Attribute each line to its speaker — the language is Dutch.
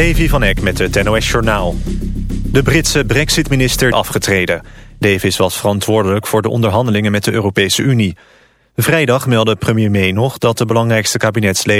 Speaker 1: Levi van Eck met het NOS Journaal. De Britse brexit-minister afgetreden. Davis was verantwoordelijk voor de onderhandelingen met de Europese Unie. Vrijdag meldde premier May nog dat de belangrijkste kabinetsleden